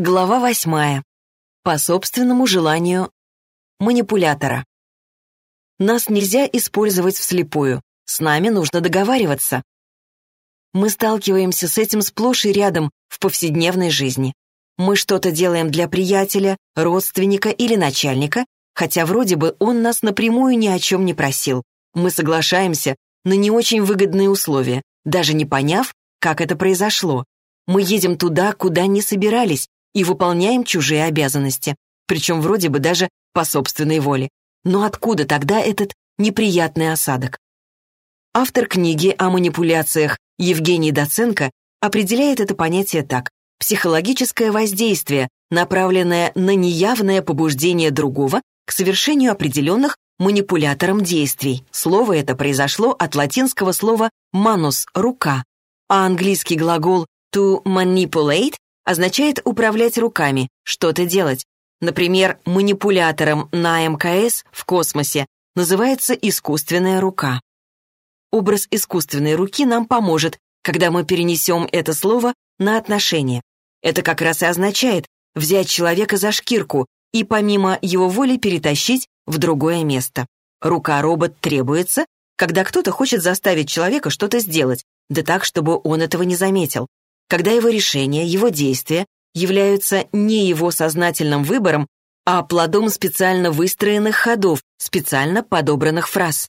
Глава восьмая. По собственному желанию манипулятора. Нас нельзя использовать вслепую. С нами нужно договариваться. Мы сталкиваемся с этим сплошь и рядом в повседневной жизни. Мы что-то делаем для приятеля, родственника или начальника, хотя вроде бы он нас напрямую ни о чем не просил. Мы соглашаемся на не очень выгодные условия, даже не поняв, как это произошло. Мы едем туда, куда не собирались, и выполняем чужие обязанности, причем вроде бы даже по собственной воле. Но откуда тогда этот неприятный осадок? Автор книги о манипуляциях Евгений Доценко определяет это понятие так. Психологическое воздействие, направленное на неявное побуждение другого к совершению определенных манипулятором действий. Слово это произошло от латинского слова «manus» — «рука», а английский глагол «to manipulate» означает управлять руками, что-то делать. Например, манипулятором на МКС в космосе называется искусственная рука. Образ искусственной руки нам поможет, когда мы перенесем это слово на отношения. Это как раз и означает взять человека за шкирку и помимо его воли перетащить в другое место. Рука-робот требуется, когда кто-то хочет заставить человека что-то сделать, да так, чтобы он этого не заметил когда его решения, его действия являются не его сознательным выбором, а плодом специально выстроенных ходов, специально подобранных фраз.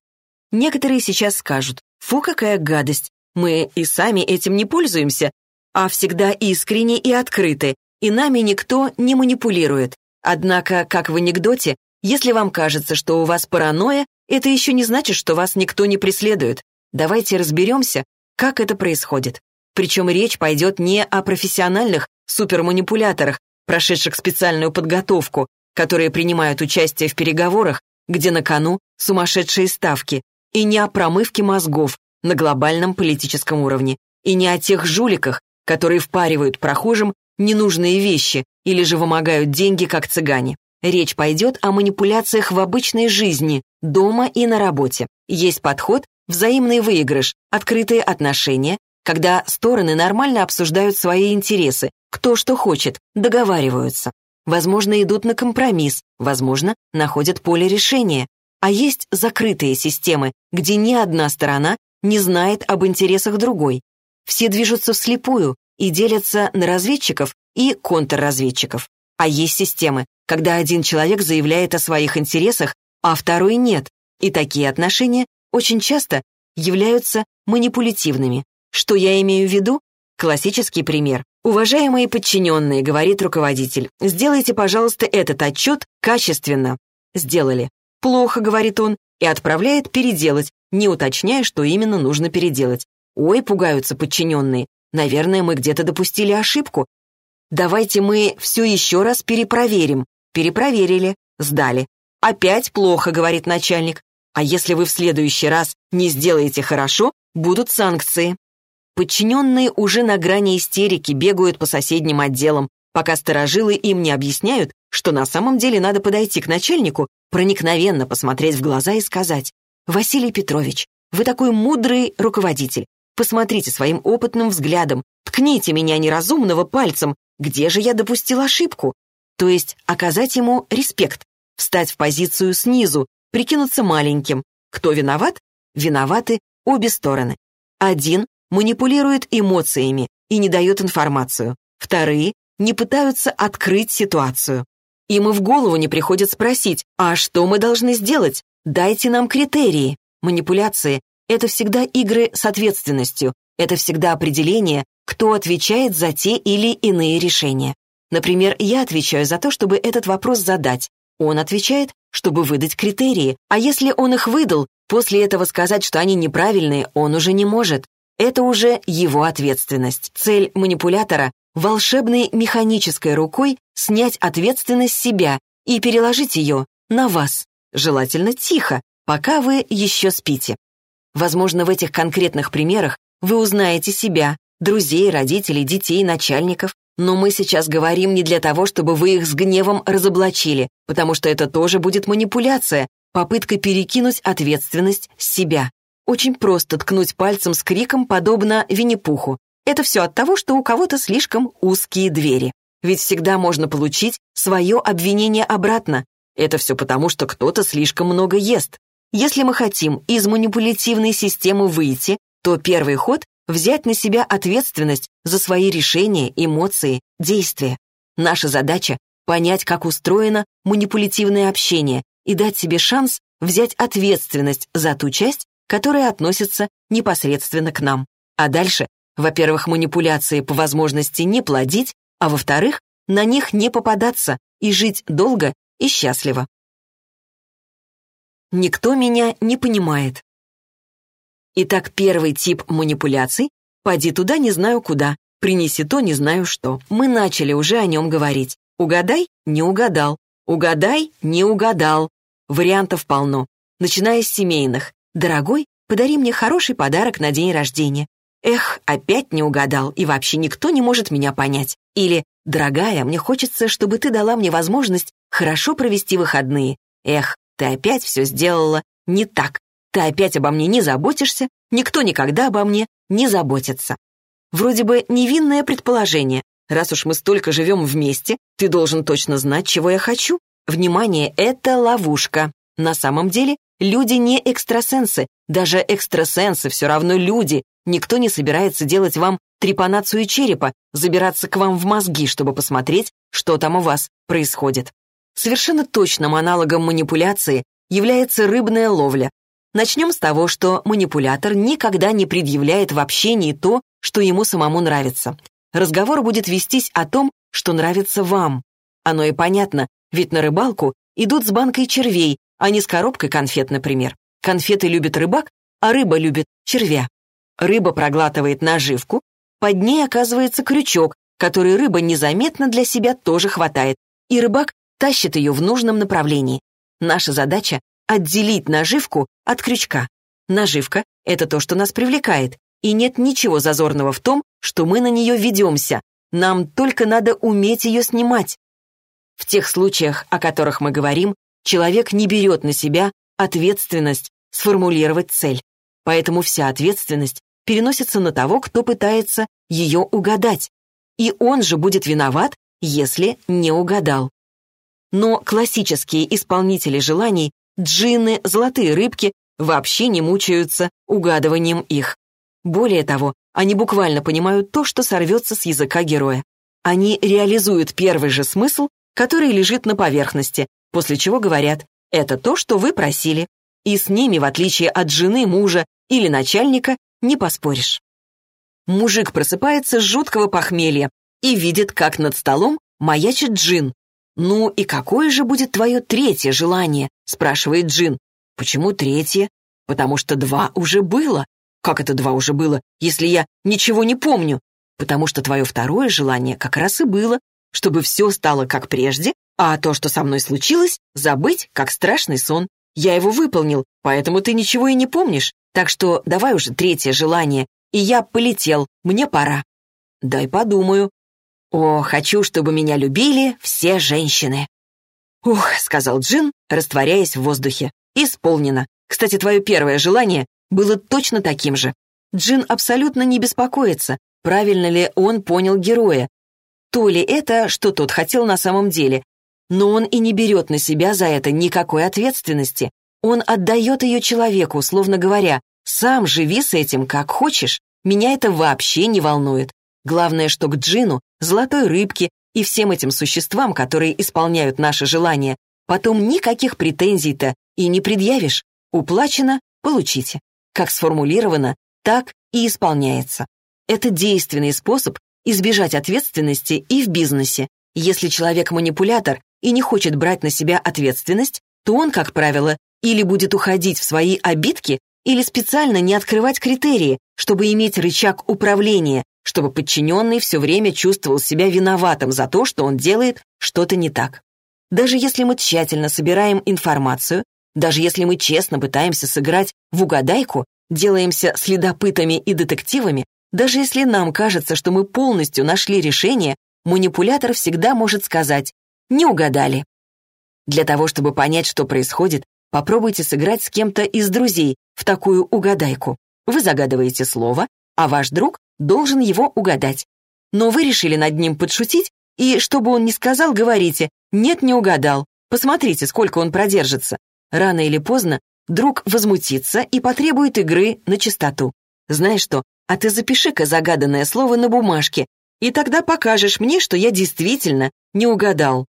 Некоторые сейчас скажут, фу, какая гадость, мы и сами этим не пользуемся, а всегда искренне и открыты, и нами никто не манипулирует. Однако, как в анекдоте, если вам кажется, что у вас паранойя, это еще не значит, что вас никто не преследует. Давайте разберемся, как это происходит. Причем речь пойдет не о профессиональных суперманипуляторах, прошедших специальную подготовку, которые принимают участие в переговорах, где на кону сумасшедшие ставки, и не о промывке мозгов на глобальном политическом уровне, и не о тех жуликах, которые впаривают прохожим ненужные вещи или же вымогают деньги, как цыгане. Речь пойдет о манипуляциях в обычной жизни, дома и на работе. Есть подход взаимный выигрыш, открытые отношения, когда стороны нормально обсуждают свои интересы, кто что хочет, договариваются. Возможно, идут на компромисс, возможно, находят поле решения. А есть закрытые системы, где ни одна сторона не знает об интересах другой. Все движутся вслепую и делятся на разведчиков и контрразведчиков. А есть системы, когда один человек заявляет о своих интересах, а второй нет. И такие отношения очень часто являются манипулятивными, что я имею в виду? Классический пример. «Уважаемые подчиненные», — говорит руководитель, «сделайте, пожалуйста, этот отчет качественно». Сделали. «Плохо», — говорит он, и отправляет переделать, не уточняя, что именно нужно переделать. Ой, пугаются подчиненные. Наверное, мы где-то допустили ошибку. Давайте мы все еще раз перепроверим. Перепроверили, сдали. Опять плохо, говорит начальник. А если вы в следующий раз не сделаете хорошо, будут санкции. Подчиненные уже на грани истерики бегают по соседним отделам, пока сторожилы им не объясняют, что на самом деле надо подойти к начальнику, проникновенно посмотреть в глаза и сказать «Василий Петрович, вы такой мудрый руководитель. Посмотрите своим опытным взглядом, ткните меня неразумного пальцем, где же я допустил ошибку?» То есть оказать ему респект, встать в позицию снизу, прикинуться маленьким. Кто виноват? Виноваты обе стороны. Один манипулирует эмоциями и не дает информацию. Вторые не пытаются открыть ситуацию. Им и в голову не приходит спросить, а что мы должны сделать? Дайте нам критерии. Манипуляции — это всегда игры с ответственностью, это всегда определение, кто отвечает за те или иные решения. Например, я отвечаю за то, чтобы этот вопрос задать. Он отвечает, чтобы выдать критерии. А если он их выдал, после этого сказать, что они неправильные, он уже не может. Это уже его ответственность. Цель манипулятора — волшебной механической рукой снять ответственность себя и переложить ее на вас. Желательно тихо, пока вы еще спите. Возможно, в этих конкретных примерах вы узнаете себя, друзей, родителей, детей, начальников, но мы сейчас говорим не для того, чтобы вы их с гневом разоблачили, потому что это тоже будет манипуляция, попытка перекинуть ответственность с себя. Очень просто ткнуть пальцем с криком, подобно Винни-Пуху. Это все от того, что у кого-то слишком узкие двери. ведь всегда можно получить свое обвинение обратно. Это все потому, что кто-то слишком много ест. Если мы хотим из манипулятивной системы выйти, то первый ход — взять на себя ответственность за свои решения, эмоции, действия. Наша задача — понять, как устроено манипулятивное общение и дать себе шанс взять ответственность за ту часть, которая относится непосредственно к нам. А дальше, во-первых, манипуляции по возможности не плодить, а во-вторых, на них не попадаться и жить долго и счастливо. Никто меня не понимает. Итак, первый тип манипуляций — поди туда не знаю куда, принеси то не знаю что. Мы начали уже о нем говорить. Угадай — не угадал. Угадай — не угадал. Вариантов полно, начиная с семейных. «Дорогой, подари мне хороший подарок на день рождения». «Эх, опять не угадал, и вообще никто не может меня понять». Или «Дорогая, мне хочется, чтобы ты дала мне возможность хорошо провести выходные». «Эх, ты опять все сделала не так. Ты опять обо мне не заботишься, никто никогда обо мне не заботится». Вроде бы невинное предположение. Раз уж мы столько живем вместе, ты должен точно знать, чего я хочу. Внимание, это ловушка. На самом деле, люди не экстрасенсы. Даже экстрасенсы все равно люди. Никто не собирается делать вам трепанацию черепа, забираться к вам в мозги, чтобы посмотреть, что там у вас происходит. Совершенно точным аналогом манипуляции является рыбная ловля. Начнем с того, что манипулятор никогда не предъявляет в общении то, что ему самому нравится. Разговор будет вестись о том, что нравится вам. Оно и понятно, ведь на рыбалку идут с банкой червей, а не с коробкой конфет, например. Конфеты любит рыбак, а рыба любит червя. Рыба проглатывает наживку, под ней оказывается крючок, который рыба незаметно для себя тоже хватает, и рыбак тащит ее в нужном направлении. Наша задача — отделить наживку от крючка. Наживка — это то, что нас привлекает, и нет ничего зазорного в том, что мы на нее ведемся. Нам только надо уметь ее снимать. В тех случаях, о которых мы говорим, человек не берет на себя ответственность сформулировать цель. Поэтому вся ответственность переносится на того, кто пытается ее угадать. И он же будет виноват, если не угадал. Но классические исполнители желаний, джинны, золотые рыбки, вообще не мучаются угадыванием их. Более того, они буквально понимают то, что сорвется с языка героя. Они реализуют первый же смысл который лежит на поверхности, после чего говорят «это то, что вы просили». И с ними, в отличие от жены, мужа или начальника, не поспоришь. Мужик просыпается с жуткого похмелья и видит, как над столом маячит Джин. «Ну и какое же будет твое третье желание?» — спрашивает Джин. «Почему третье?» «Потому что два уже было». «Как это два уже было, если я ничего не помню?» «Потому что твое второе желание как раз и было, чтобы все стало как прежде, а то, что со мной случилось, забыть, как страшный сон. Я его выполнил, поэтому ты ничего и не помнишь. Так что давай уже третье желание. И я полетел, мне пора. Дай подумаю. О, хочу, чтобы меня любили все женщины. Ух, сказал Джин, растворяясь в воздухе. Исполнено. Кстати, твое первое желание было точно таким же. Джин абсолютно не беспокоится, правильно ли он понял героя, то ли это, что тот хотел на самом деле. Но он и не берет на себя за это никакой ответственности. Он отдает ее человеку, словно говоря, «Сам живи с этим, как хочешь, меня это вообще не волнует. Главное, что к джину, золотой рыбке и всем этим существам, которые исполняют наши желания, потом никаких претензий-то и не предъявишь. Уплачено — получите. Как сформулировано, так и исполняется. Это действенный способ избежать ответственности и в бизнесе. Если человек манипулятор и не хочет брать на себя ответственность, то он, как правило, или будет уходить в свои обидки, или специально не открывать критерии, чтобы иметь рычаг управления, чтобы подчиненный все время чувствовал себя виноватым за то, что он делает что-то не так. Даже если мы тщательно собираем информацию, даже если мы честно пытаемся сыграть в угадайку, делаемся следопытами и детективами, даже если нам кажется, что мы полностью нашли решение, манипулятор всегда может сказать «не угадали». Для того, чтобы понять, что происходит, попробуйте сыграть с кем-то из друзей в такую угадайку. Вы загадываете слово, а ваш друг должен его угадать. Но вы решили над ним подшутить И что бы он ни сказал, говорите «нет, не угадал». Посмотрите, сколько он продержится. Рано или поздно друг возмутится и потребует игры на чистоту. Знаешь что, а ты запиши-ка загаданное слово на бумажке, и тогда покажешь мне, что я действительно не угадал.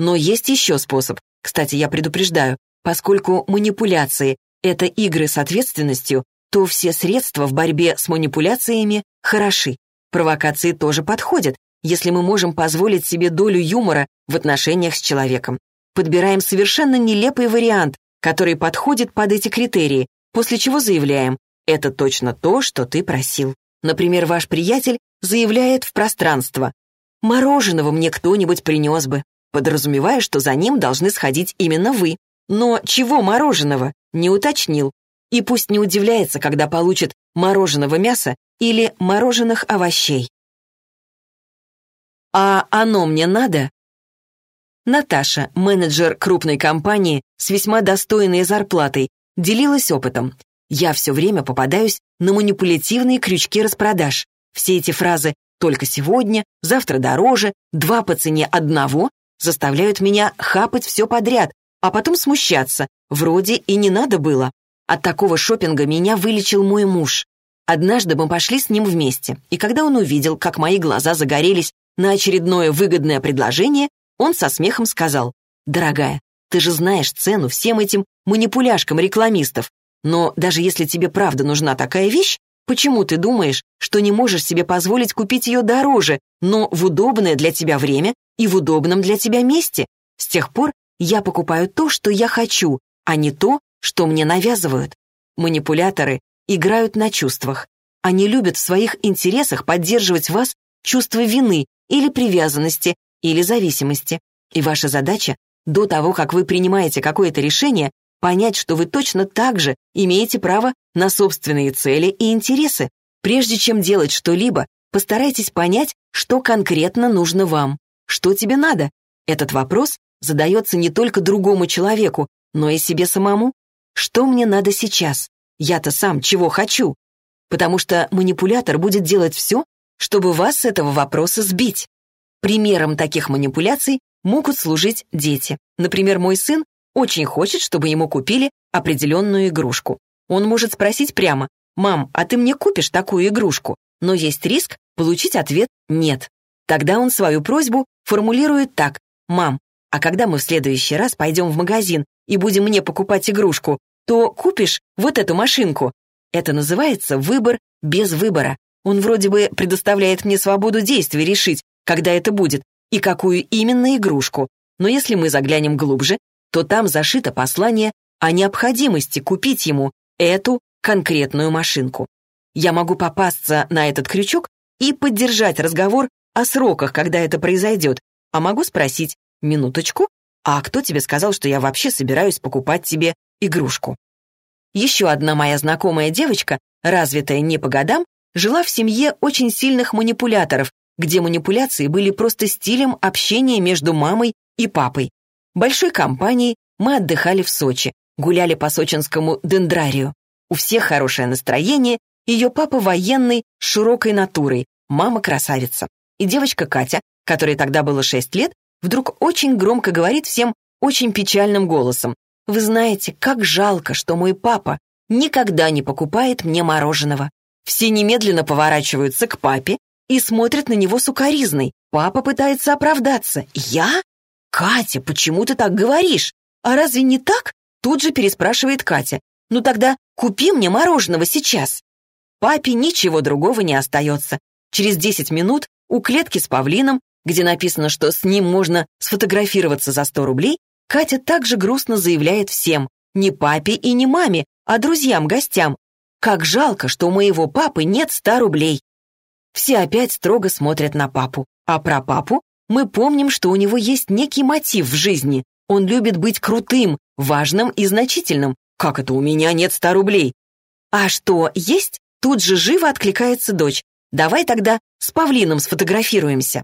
Но есть еще способ. Кстати, я предупреждаю, поскольку манипуляции — это игры с ответственностью, то все средства в борьбе с манипуляциями хороши. Провокации тоже подходят, если мы можем позволить себе долю юмора в отношениях с человеком. Подбираем совершенно нелепый вариант, который подходит под эти критерии, после чего заявляем «это точно то, что ты просил». Например, ваш приятель заявляет в пространство «мороженого мне кто-нибудь принес бы», подразумевая, что за ним должны сходить именно вы. Но чего мороженого? Не уточнил. И пусть не удивляется, когда получит мороженого мяса или мороженых овощей. А оно мне надо? Наташа, менеджер крупной компании с весьма достойной зарплатой, делилась опытом. Я все время попадаюсь на манипулятивные крючки распродаж. Все эти фразы «только сегодня», «завтра дороже», «два по цене одного» заставляют меня хапать все подряд, а потом смущаться. Вроде и не надо было. От такого шопинга меня вылечил мой муж. Однажды мы пошли с ним вместе, и когда он увидел, как мои глаза загорелись на очередное выгодное предложение, он со смехом сказал, «Дорогая, ты же знаешь цену всем этим манипуляшкам рекламистов, но даже если тебе правда нужна такая вещь, почему ты думаешь, что не можешь себе позволить купить ее дороже, но в удобное для тебя время и в удобном для тебя месте? С тех пор я покупаю то, что я хочу, а не то, что мне навязывают. Манипуляторы играют на чувствах. Они любят в своих интересах поддерживать вас чувство вины или привязанности, или зависимости. И ваша задача до того, как вы принимаете какое-то решение, понять, что вы точно так же имеете право на собственные цели и интересы. Прежде чем делать что-либо, постарайтесь понять, что конкретно нужно вам. Что тебе надо? Этот вопрос задается не только другому человеку, но и себе самому. Что мне надо сейчас? Я-то сам чего хочу? Потому что манипулятор будет делать все, чтобы вас с этого вопроса сбить. Примером таких манипуляций могут служить дети. Например, мой сын очень хочет, чтобы ему купили определенную игрушку. Он может спросить прямо, «Мам, а ты мне купишь такую игрушку?» Но есть риск получить ответ «нет». Тогда он свою просьбу формулирует так, «Мам, а когда мы в следующий раз пойдем в магазин и будем мне покупать игрушку, то купишь вот эту машинку. Это называется выбор без выбора. Он вроде бы предоставляет мне свободу действий решить, когда это будет, и какую именно игрушку. Но если мы заглянем глубже, то там зашито послание о необходимости купить ему эту конкретную машинку. Я могу попасться на этот крючок и поддержать разговор о сроках, когда это произойдет, а могу спросить, минуточку, а кто тебе сказал, что я вообще собираюсь покупать тебе игрушку. Еще одна моя знакомая девочка, развитая не по годам, жила в семье очень сильных манипуляторов, где манипуляции были просто стилем общения между мамой и папой. Большой компанией мы отдыхали в Сочи, гуляли по сочинскому дендрарию. У всех хорошее настроение, ее папа военный, с широкой натурой, мама красавица. И девочка Катя, которой тогда было 6 лет, вдруг очень громко говорит всем очень печальным голосом. Вы знаете, как жалко, что мой папа никогда не покупает мне мороженого. Все немедленно поворачиваются к папе и смотрят на него сукоризной. Папа пытается оправдаться. «Я? Катя, почему ты так говоришь? А разве не так?» Тут же переспрашивает Катя. «Ну тогда купи мне мороженого сейчас». Папе ничего другого не остается. Через 10 минут у клетки с павлином, где написано, что с ним можно сфотографироваться за 100 рублей, Катя также грустно заявляет всем, не папе и не маме, а друзьям-гостям, как жалко, что у моего папы нет ста рублей. Все опять строго смотрят на папу. А про папу мы помним, что у него есть некий мотив в жизни. Он любит быть крутым, важным и значительным. Как это у меня нет ста рублей? А что, есть? Тут же живо откликается дочь. Давай тогда с павлином сфотографируемся.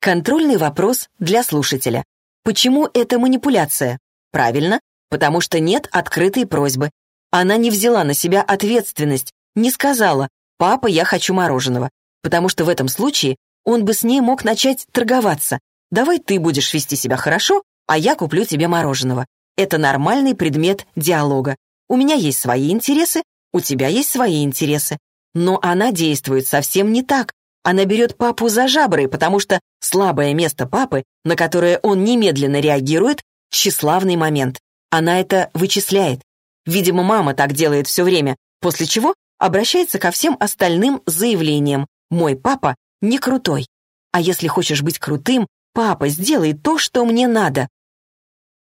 Контрольный вопрос для слушателя. Почему это манипуляция? Правильно, потому что нет открытой просьбы. Она не взяла на себя ответственность, не сказала «папа, я хочу мороженого», потому что в этом случае он бы с ней мог начать торговаться. «Давай ты будешь вести себя хорошо, а я куплю тебе мороженого». Это нормальный предмет диалога. У меня есть свои интересы, у тебя есть свои интересы. Но она действует совсем не так. Она берет папу за жабры, потому что слабое место папы, на которое он немедленно реагирует, тщеславный момент. Она это вычисляет. Видимо, мама так делает все время, после чего обращается ко всем остальным заявлением «Мой папа не крутой». А если хочешь быть крутым, папа, сделай то, что мне надо.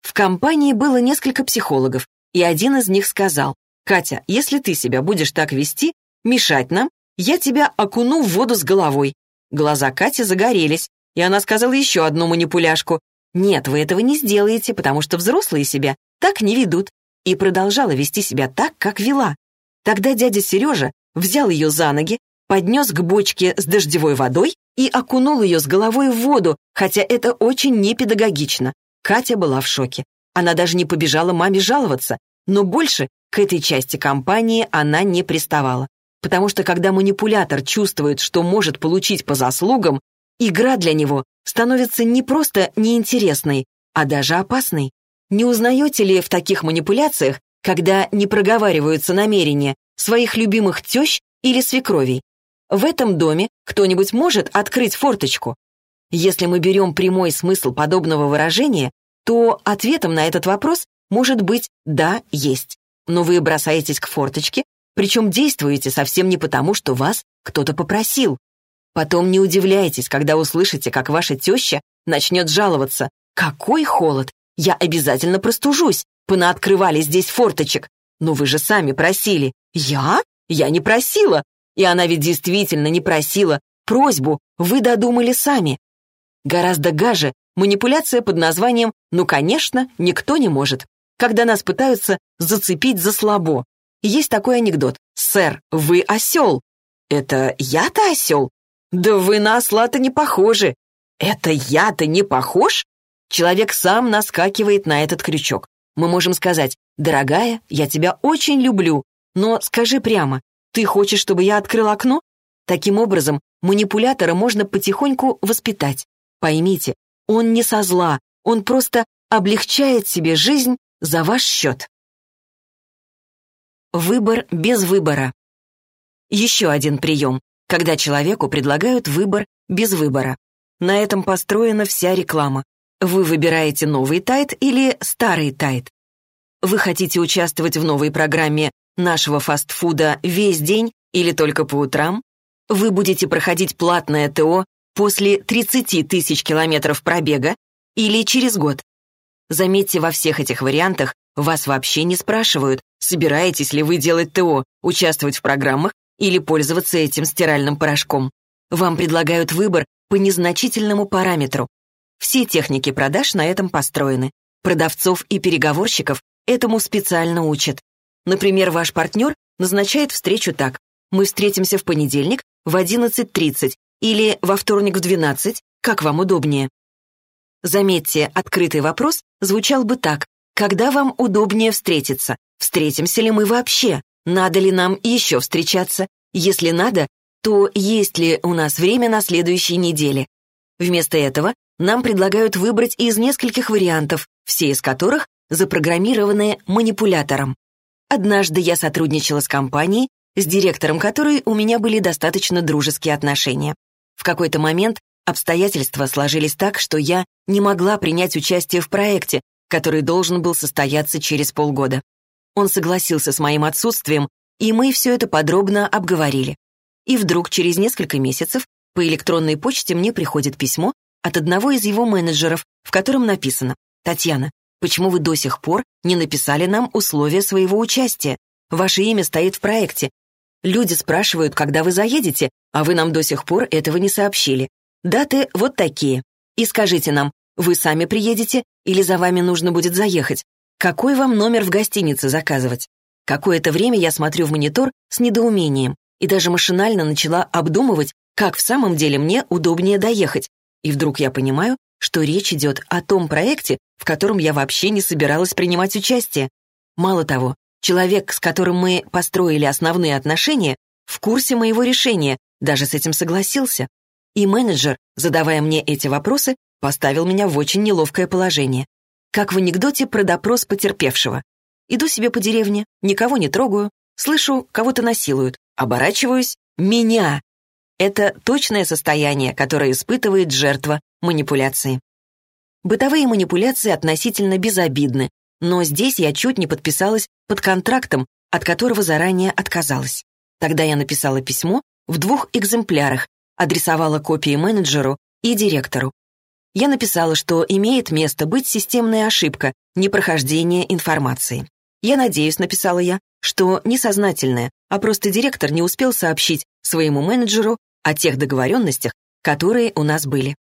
В компании было несколько психологов, и один из них сказал, «Катя, если ты себя будешь так вести, мешать нам, я тебя окуну в воду с головой». Глаза Кати загорелись, и она сказала еще одну манипуляшку. «Нет, вы этого не сделаете, потому что взрослые себя так не ведут». И продолжала вести себя так, как вела. Тогда дядя Сережа взял ее за ноги, поднес к бочке с дождевой водой и окунул ее с головой в воду, хотя это очень непедагогично. Катя была в шоке. Она даже не побежала маме жаловаться, но больше к этой части компании она не приставала. Потому что когда манипулятор чувствует, что может получить по заслугам, игра для него становится не просто неинтересной, а даже опасной. Не узнаете ли в таких манипуляциях, когда не проговариваются намерения своих любимых тещ или свекровей? В этом доме кто-нибудь может открыть форточку? Если мы берем прямой смысл подобного выражения, то ответом на этот вопрос может быть «да, есть». Но вы бросаетесь к форточке, причем действуете совсем не потому, что вас кто-то попросил. Потом не удивляйтесь, когда услышите, как ваша теща начнет жаловаться. «Какой холод! Я обязательно простужусь! Понаоткрывали здесь форточек! Но вы же сами просили!» «Я? Я не просила! И она ведь действительно не просила. Просьбу вы додумали сами. Гораздо гаже манипуляция под названием «ну, конечно, никто не может», когда нас пытаются зацепить за слабо. Есть такой анекдот. «Сэр, вы осел». «Это я-то осел?» «Да вы на осла-то не похожи». «Это я-то не похож?» Человек сам наскакивает на этот крючок. Мы можем сказать «Дорогая, я тебя очень люблю», но скажи прямо «Ты хочешь, чтобы я открыл окно?» Таким образом, манипулятора можно потихоньку воспитать. Поймите, он не со зла, он просто облегчает себе жизнь за ваш счет. Выбор без выбора. Еще один прием, когда человеку предлагают выбор без выбора. На этом построена вся реклама. Вы выбираете новый тайт или старый тайт. Вы хотите участвовать в новой программе нашего фастфуда весь день или только по утрам, вы будете проходить платное ТО после 30 тысяч километров пробега или через год. Заметьте, во всех этих вариантах вас вообще не спрашивают, собираетесь ли вы делать ТО, участвовать в программах или пользоваться этим стиральным порошком. Вам предлагают выбор по незначительному параметру. Все техники продаж на этом построены. Продавцов и переговорщиков этому специально учат. Например, ваш партнер назначает встречу так. Мы встретимся в понедельник в 11.30 или во вторник в 12, как вам удобнее. Заметьте, открытый вопрос звучал бы так. Когда вам удобнее встретиться? Встретимся ли мы вообще? Надо ли нам еще встречаться? Если надо, то есть ли у нас время на следующей неделе? Вместо этого нам предлагают выбрать из нескольких вариантов, все из которых запрограммированы манипулятором. Однажды я сотрудничала с компанией, с директором которой у меня были достаточно дружеские отношения. В какой-то момент обстоятельства сложились так, что я не могла принять участие в проекте, который должен был состояться через полгода. Он согласился с моим отсутствием, и мы все это подробно обговорили. И вдруг через несколько месяцев по электронной почте мне приходит письмо от одного из его менеджеров, в котором написано «Татьяна, Почему вы до сих пор не написали нам условия своего участия? Ваше имя стоит в проекте. Люди спрашивают, когда вы заедете, а вы нам до сих пор этого не сообщили. Даты вот такие. И скажите нам, вы сами приедете или за вами нужно будет заехать? Какой вам номер в гостинице заказывать? Какое-то время я смотрю в монитор с недоумением и даже машинально начала обдумывать, как в самом деле мне удобнее доехать. И вдруг я понимаю, что речь идет о том проекте, в котором я вообще не собиралась принимать участие. Мало того, человек, с которым мы построили основные отношения, в курсе моего решения, даже с этим согласился. И менеджер, задавая мне эти вопросы, поставил меня в очень неловкое положение. Как в анекдоте про допрос потерпевшего. Иду себе по деревне, никого не трогаю, слышу, кого-то насилуют, оборачиваюсь, меня. Это точное состояние, которое испытывает жертва манипуляции. Бытовые манипуляции относительно безобидны, но здесь я чуть не подписалась под контрактом, от которого заранее отказалась. Тогда я написала письмо в двух экземплярах, адресовала копии менеджеру и директору. Я написала, что имеет место быть системная ошибка, непрохождение информации. Я надеюсь, написала я, что несознательное, а просто директор не успел сообщить своему менеджеру о тех договоренностях, которые у нас были.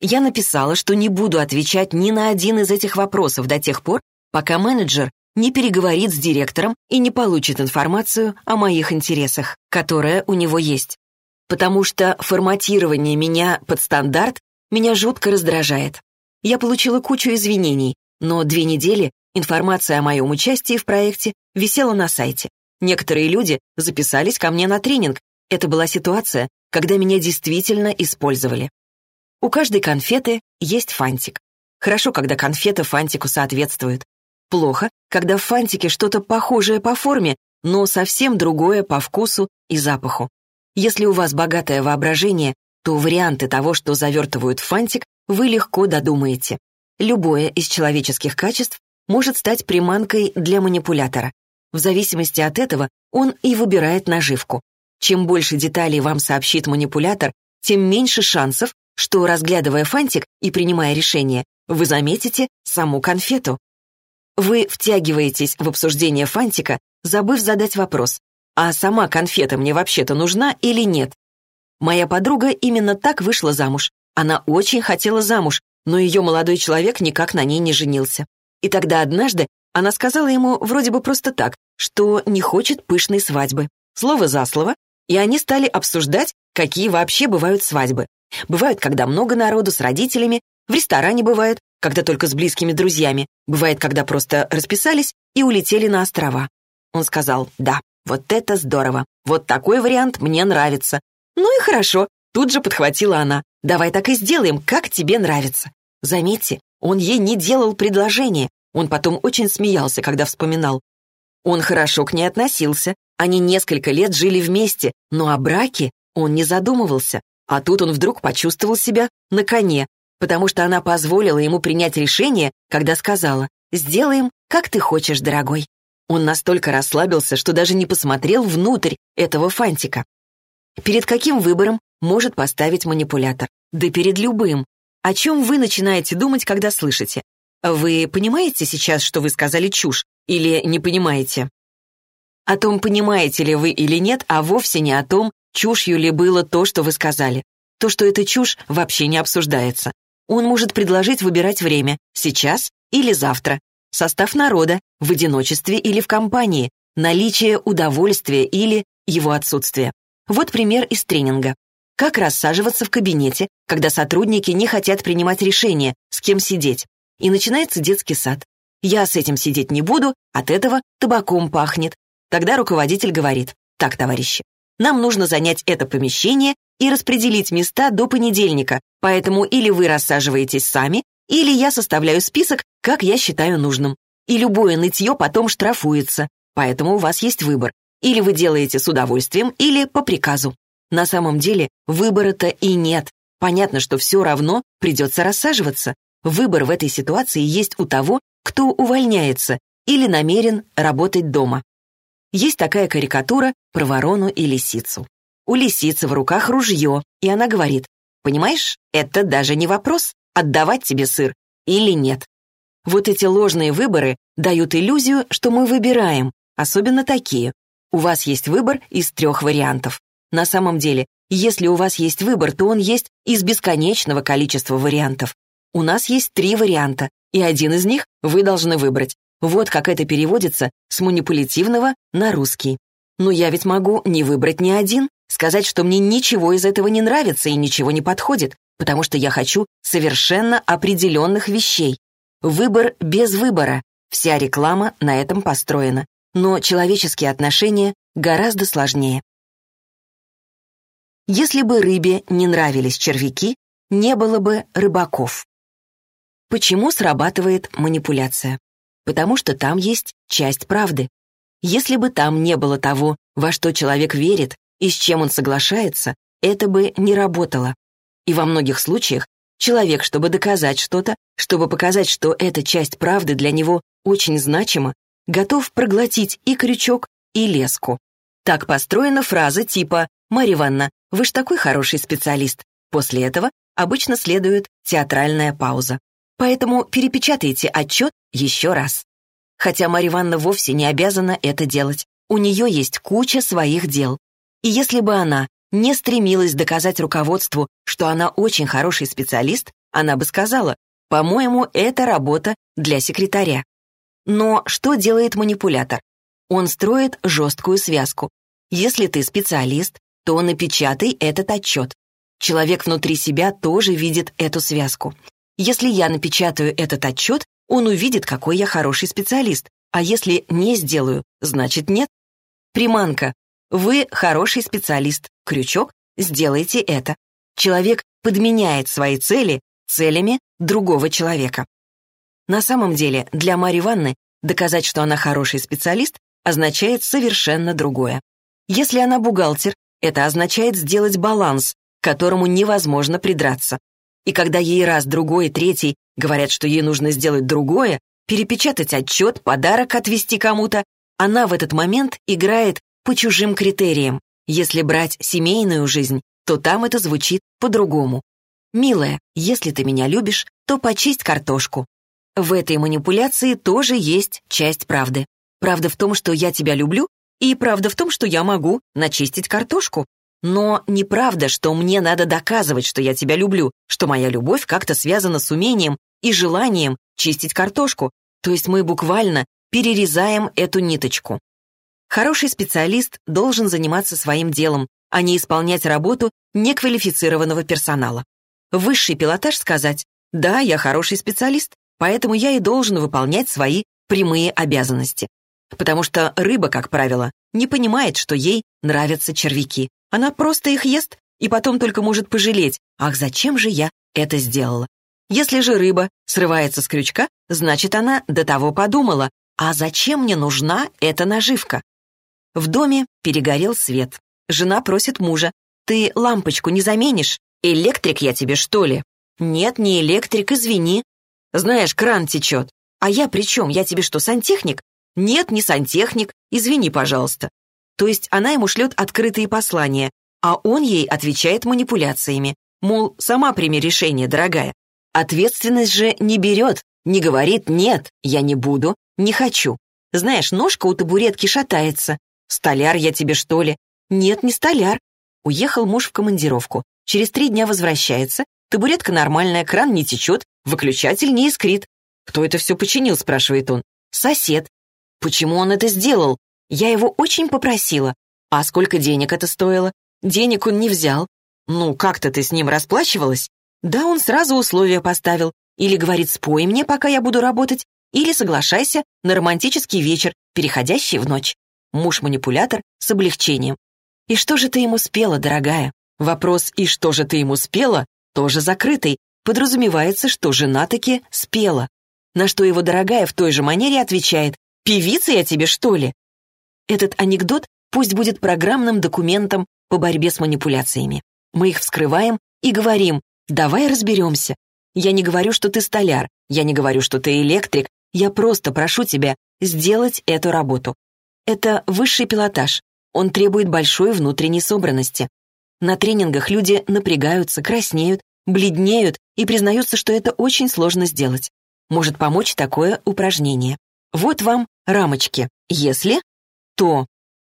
Я написала, что не буду отвечать ни на один из этих вопросов до тех пор, пока менеджер не переговорит с директором и не получит информацию о моих интересах, которая у него есть. Потому что форматирование меня под стандарт меня жутко раздражает. Я получила кучу извинений, но две недели информация о моем участии в проекте висела на сайте. Некоторые люди записались ко мне на тренинг. Это была ситуация, когда меня действительно использовали. У каждой конфеты есть фантик. Хорошо, когда конфета фантику соответствует. Плохо, когда в фантике что-то похожее по форме, но совсем другое по вкусу и запаху. Если у вас богатое воображение, то варианты того, что завертывают фантик, вы легко додумаете. Любое из человеческих качеств может стать приманкой для манипулятора. В зависимости от этого он и выбирает наживку. Чем больше деталей вам сообщит манипулятор, тем меньше шансов, что, разглядывая фантик и принимая решение, вы заметите саму конфету. Вы втягиваетесь в обсуждение фантика, забыв задать вопрос, а сама конфета мне вообще-то нужна или нет? Моя подруга именно так вышла замуж. Она очень хотела замуж, но ее молодой человек никак на ней не женился. И тогда однажды она сказала ему вроде бы просто так, что не хочет пышной свадьбы. Слово за слово, и они стали обсуждать, какие вообще бывают свадьбы. Бывают, когда много народу с родителями, в ресторане бывает, когда только с близкими друзьями, бывает, когда просто расписались и улетели на острова. Он сказал, да, вот это здорово, вот такой вариант мне нравится, «Ну и хорошо», — тут же подхватила она. «Давай так и сделаем, как тебе нравится». Заметьте, он ей не делал предложение. Он потом очень смеялся, когда вспоминал. Он хорошо к ней относился. Они несколько лет жили вместе, но о браке он не задумывался. А тут он вдруг почувствовал себя на коне, потому что она позволила ему принять решение, когда сказала «Сделаем, как ты хочешь, дорогой». Он настолько расслабился, что даже не посмотрел внутрь этого фантика. Перед каким выбором может поставить манипулятор? Да перед любым. О чем вы начинаете думать, когда слышите? Вы понимаете сейчас, что вы сказали чушь, или не понимаете? О том, понимаете ли вы или нет, а вовсе не о том, чушью ли было то, что вы сказали. То, что это чушь, вообще не обсуждается. Он может предложить выбирать время, сейчас или завтра, состав народа, в одиночестве или в компании, наличие удовольствия или его отсутствие. Вот пример из тренинга. Как рассаживаться в кабинете, когда сотрудники не хотят принимать решение, с кем сидеть. И начинается детский сад. Я с этим сидеть не буду, от этого табаком пахнет. Тогда руководитель говорит, так, товарищи, нам нужно занять это помещение и распределить места до понедельника, поэтому или вы рассаживаетесь сами, или я составляю список, как я считаю нужным. И любое нытье потом штрафуется, поэтому у вас есть выбор или вы делаете с удовольствием, или по приказу. На самом деле выбора-то и нет. Понятно, что все равно придется рассаживаться. Выбор в этой ситуации есть у того, кто увольняется или намерен работать дома. Есть такая карикатура про ворону и лисицу. У лисицы в руках ружье, и она говорит, «Понимаешь, это даже не вопрос, отдавать тебе сыр или нет». Вот эти ложные выборы дают иллюзию, что мы выбираем, особенно такие, у вас есть выбор из трех вариантов. На самом деле, если у вас есть выбор, то он есть из бесконечного количества вариантов. У нас есть три варианта, и один из них вы должны выбрать. Вот как это переводится с манипулятивного на русский. Но я ведь могу не выбрать ни один, сказать, что мне ничего из этого не нравится и ничего не подходит, потому что я хочу совершенно определенных вещей. Выбор без выбора. Вся реклама на этом построена но человеческие отношения гораздо сложнее. Если бы рыбе не нравились червяки, не было бы рыбаков. Почему срабатывает манипуляция? Потому что там есть часть правды. Если бы там не было того, во что человек верит и с чем он соглашается, это бы не работало. И во многих случаях человек, чтобы доказать что-то, чтобы показать, что эта часть правды для него очень значима, готов проглотить и крючок, и леску. Так построена фраза типа «Марья Ивановна, вы ж такой хороший специалист». После этого обычно следует театральная пауза. Поэтому перепечатайте отчет еще раз. Хотя Марья Ивановна вовсе не обязана это делать. У нее есть куча своих дел. И если бы она не стремилась доказать руководству, что она очень хороший специалист, она бы сказала, по-моему, это работа для секретаря. Но что делает манипулятор? Он строит жесткую связку. Если ты специалист, то напечатай этот отчет. Человек внутри себя тоже видит эту связку. Если я напечатаю этот отчет, он увидит, какой я хороший специалист. А если не сделаю, значит нет. Приманка. Вы хороший специалист. Крючок. Сделайте это. Человек подменяет свои цели целями другого человека. На самом деле, для Марьи Ивановны доказать, что она хороший специалист, означает совершенно другое. Если она бухгалтер, это означает сделать баланс, к которому невозможно придраться. И когда ей раз, другой, третий говорят, что ей нужно сделать другое, перепечатать отчет, подарок отвести кому-то, она в этот момент играет по чужим критериям. Если брать семейную жизнь, то там это звучит по-другому. «Милая, если ты меня любишь, то почисть картошку». В этой манипуляции тоже есть часть правды. Правда в том, что я тебя люблю, и правда в том, что я могу начистить картошку. Но неправда, что мне надо доказывать, что я тебя люблю, что моя любовь как-то связана с умением и желанием чистить картошку. То есть мы буквально перерезаем эту ниточку. Хороший специалист должен заниматься своим делом, а не исполнять работу неквалифицированного персонала. Высший пилотаж сказать «Да, я хороший специалист, поэтому я и должен выполнять свои прямые обязанности». Потому что рыба, как правило, не понимает, что ей нравятся червяки. Она просто их ест и потом только может пожалеть. Ах, зачем же я это сделала? Если же рыба срывается с крючка, значит, она до того подумала, а зачем мне нужна эта наживка? В доме перегорел свет. Жена просит мужа, ты лампочку не заменишь? Электрик я тебе, что ли? Нет, не электрик, извини. Знаешь, кран течет. А я при чем? Я тебе что, сантехник? «Нет, не сантехник, извини, пожалуйста». То есть она ему шлет открытые послания, а он ей отвечает манипуляциями. Мол, сама прими решение, дорогая. Ответственность же не берет, не говорит «нет, я не буду, не хочу». Знаешь, ножка у табуретки шатается. «Столяр я тебе, что ли?» «Нет, не столяр». Уехал муж в командировку. Через три дня возвращается. Табуретка нормальная, кран не течет, выключатель не искрит. «Кто это все починил?» — спрашивает он. «Сосед. Почему он это сделал? Я его очень попросила. А сколько денег это стоило? Денег он не взял. Ну, как-то ты с ним расплачивалась? Да, он сразу условия поставил. Или говорит, спой мне, пока я буду работать, или соглашайся на романтический вечер, переходящий в ночь. Муж-манипулятор с облегчением. И что же ты ему спела, дорогая? Вопрос «и что же ты ему спела?» тоже закрытый. Подразумевается, что жена таки спела. На что его дорогая в той же манере отвечает Певица я тебе, что ли?» Этот анекдот пусть будет программным документом по борьбе с манипуляциями. Мы их вскрываем и говорим, давай разберемся. Я не говорю, что ты столяр, я не говорю, что ты электрик, я просто прошу тебя сделать эту работу. Это высший пилотаж, он требует большой внутренней собранности. На тренингах люди напрягаются, краснеют, бледнеют и признаются, что это очень сложно сделать. Может помочь такое упражнение. Вот вам рамочки. Если, то.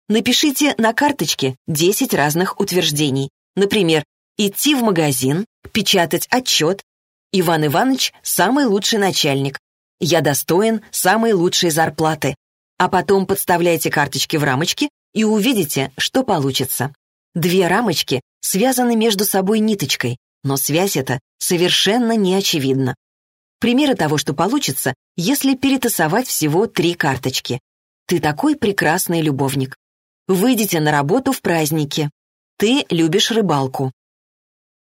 Напишите на карточке 10 разных утверждений. Например, идти в магазин, печатать отчет. Иван Иванович – самый лучший начальник. Я достоин самой лучшей зарплаты. А потом подставляйте карточки в рамочки и увидите, что получится. Две рамочки связаны между собой ниточкой, но связь эта совершенно не очевидна. Примеры того, что получится, если перетасовать всего три карточки. Ты такой прекрасный любовник. Выйдите на работу в празднике. ты любишь рыбалку.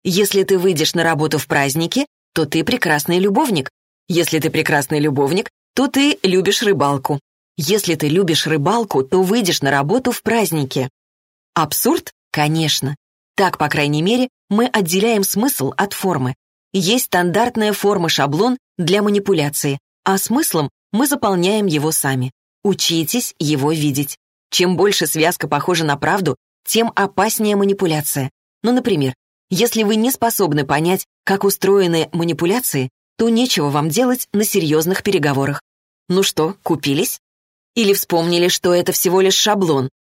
Если ты выйдешь на работу в празднике, то ты прекрасный любовник. Если ты прекрасный любовник, то ты любишь рыбалку. Если ты любишь рыбалку, то выйдешь на работу в празднике. Абсурд? Конечно. Так, по крайней мере, мы отделяем смысл от формы. Есть стандартная форма-шаблон для манипуляции, а смыслом мы заполняем его сами. Учитесь его видеть. Чем больше связка похожа на правду, тем опаснее манипуляция. Ну, например, если вы не способны понять, как устроены манипуляции, то нечего вам делать на серьезных переговорах. Ну что, купились? Или вспомнили, что это всего лишь шаблон?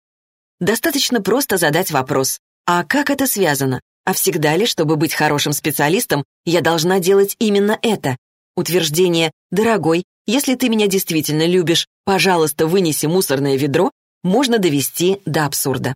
Достаточно просто задать вопрос. А как это связано? А всегда ли, чтобы быть хорошим специалистом, я должна делать именно это? Утверждение «Дорогой, если ты меня действительно любишь, пожалуйста, вынеси мусорное ведро» можно довести до абсурда.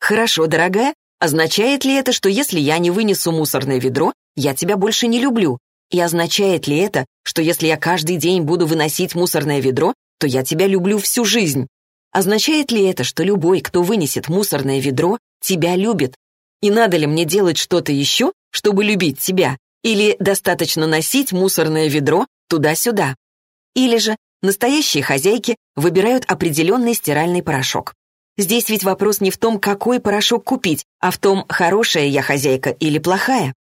«Хорошо, дорогая, означает ли это, что если я не вынесу мусорное ведро, я тебя больше не люблю? И означает ли это, что если я каждый день буду выносить мусорное ведро, то я тебя люблю всю жизнь? Означает ли это, что любой, кто вынесет мусорное ведро, тебя любит? И надо ли мне делать что-то еще, чтобы любить тебя? Или достаточно носить мусорное ведро туда-сюда? Или же настоящие хозяйки выбирают определенный стиральный порошок. Здесь ведь вопрос не в том, какой порошок купить, а в том, хорошая я хозяйка или плохая.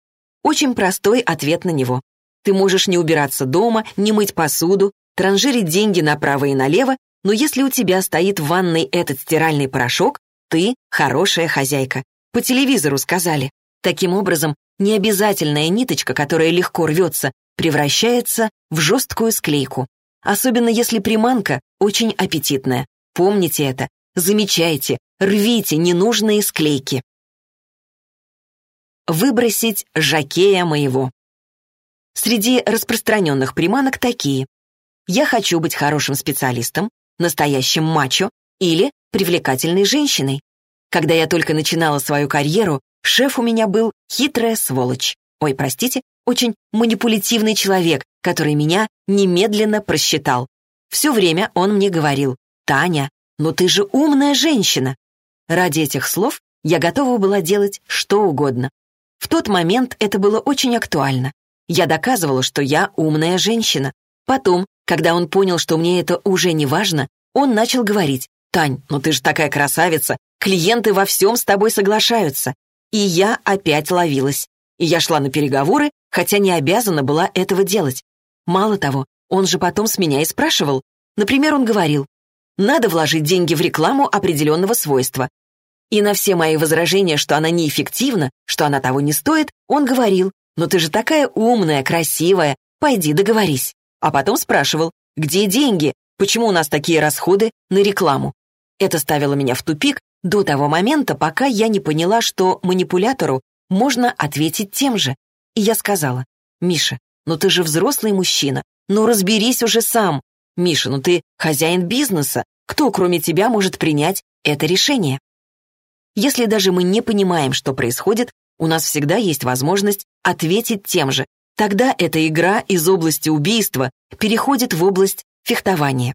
Очень простой ответ на него. Ты можешь не убираться дома, не мыть посуду, транжирить деньги направо и налево, но если у тебя стоит в ванной этот стиральный порошок, ты хорошая хозяйка. По телевизору сказали. Таким образом, необязательная ниточка, которая легко рвется, превращается в жесткую склейку. Особенно если приманка очень аппетитная. Помните это, замечайте, рвите ненужные склейки. Выбросить жакея моего. Среди распространенных приманок такие. Я хочу быть хорошим специалистом, настоящим мачо или привлекательной женщиной. Когда я только начинала свою карьеру, шеф у меня был хитрая сволочь. Ой, простите, очень манипулятивный человек, который меня немедленно просчитал. Все время он мне говорил, «Таня, ну ты же умная женщина». Ради этих слов я готова была делать что угодно. В тот момент это было очень актуально. Я доказывала, что я умная женщина. Потом, когда он понял, что мне это уже не важно, он начал говорить, «Тань, ну ты же такая красавица, клиенты во всем с тобой соглашаются». И я опять ловилась. И я шла на переговоры, хотя не обязана была этого делать. Мало того, он же потом с меня и спрашивал. Например, он говорил, надо вложить деньги в рекламу определенного свойства. И на все мои возражения, что она неэффективна, что она того не стоит, он говорил, ну ты же такая умная, красивая, пойди договорись. А потом спрашивал, где деньги, почему у нас такие расходы на рекламу. Это ставило меня в тупик до того момента, пока я не поняла, что манипулятору можно ответить тем же. И я сказала, «Миша, ну ты же взрослый мужчина, ну разберись уже сам. Миша, ну ты хозяин бизнеса, кто кроме тебя может принять это решение?» Если даже мы не понимаем, что происходит, у нас всегда есть возможность ответить тем же. Тогда эта игра из области убийства переходит в область фехтования.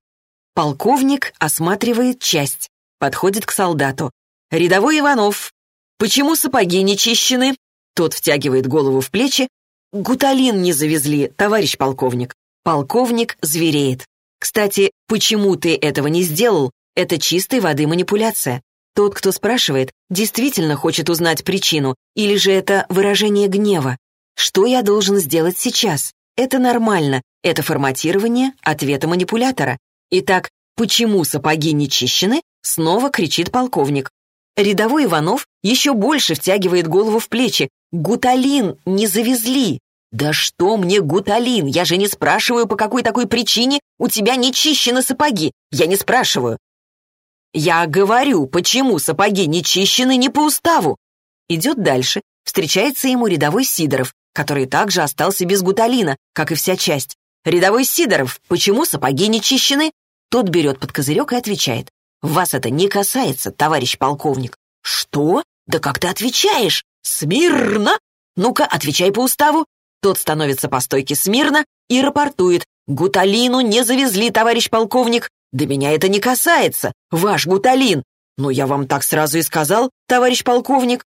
Полковник осматривает часть, подходит к солдату. «Рядовой Иванов, почему сапоги не чищены?» Тот втягивает голову в плечи. «Гуталин не завезли, товарищ полковник». Полковник звереет. «Кстати, почему ты этого не сделал? Это чистой воды манипуляция. Тот, кто спрашивает, действительно хочет узнать причину, или же это выражение гнева. Что я должен сделать сейчас? Это нормально. Это форматирование ответа манипулятора. Итак, почему сапоги не чищены? Снова кричит полковник. Рядовой Иванов еще больше втягивает голову в плечи. «Гуталин не завезли!» «Да что мне гуталин? Я же не спрашиваю, по какой такой причине у тебя не чищены сапоги. Я не спрашиваю. «Я говорю, почему сапоги не чищены не по уставу?» Идет дальше, встречается ему рядовой Сидоров, который также остался без гуталина, как и вся часть. «Рядовой Сидоров, почему сапоги не чищены?» Тот берет под козырек и отвечает. «Вас это не касается, товарищ полковник». «Что? Да как ты отвечаешь? Смирно! Ну-ка, отвечай по уставу». Тот становится по стойке смирно и рапортует. «Гуталину не завезли, товарищ полковник. «Да меня это не касается, ваш гуталин!» «Ну, я вам так сразу и сказал, товарищ полковник!»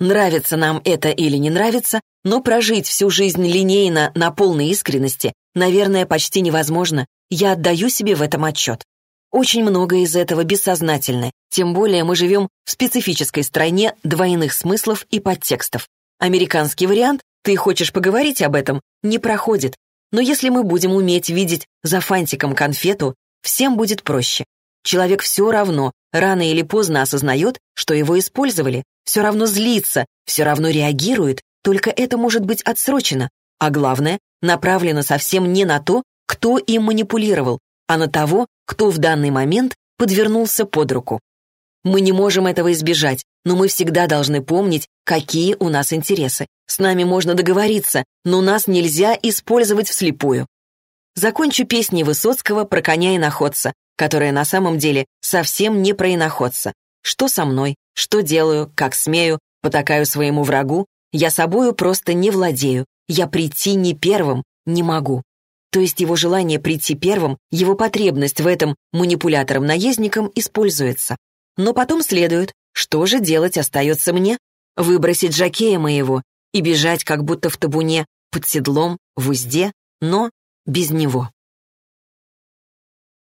Нравится нам это или не нравится, но прожить всю жизнь линейно на полной искренности, наверное, почти невозможно. Я отдаю себе в этом отчет. Очень многое из этого бессознательно, тем более мы живем в специфической стране двойных смыслов и подтекстов. Американский вариант «ты хочешь поговорить об этом» не проходит, но если мы будем уметь видеть за фантиком конфету, всем будет проще. Человек все равно, рано или поздно осознает, что его использовали, все равно злится, все равно реагирует, только это может быть отсрочено, а главное, направлено совсем не на то, кто им манипулировал, а на того, кто в данный момент подвернулся под руку. Мы не можем этого избежать, но мы всегда должны помнить, какие у нас интересы. С нами можно договориться, но нас нельзя использовать вслепую. Закончу песней Высоцкого про коня и находца, которая на самом деле совсем не про иноходца. Что со мной, что делаю, как смею, потакаю своему врагу, я собою просто не владею, я прийти не первым не могу. То есть его желание прийти первым, его потребность в этом манипулятором-наездником используется. Но потом следует, что же делать остается мне? Выбросить жакея моего и бежать как будто в табуне, под седлом, в узде, но без него.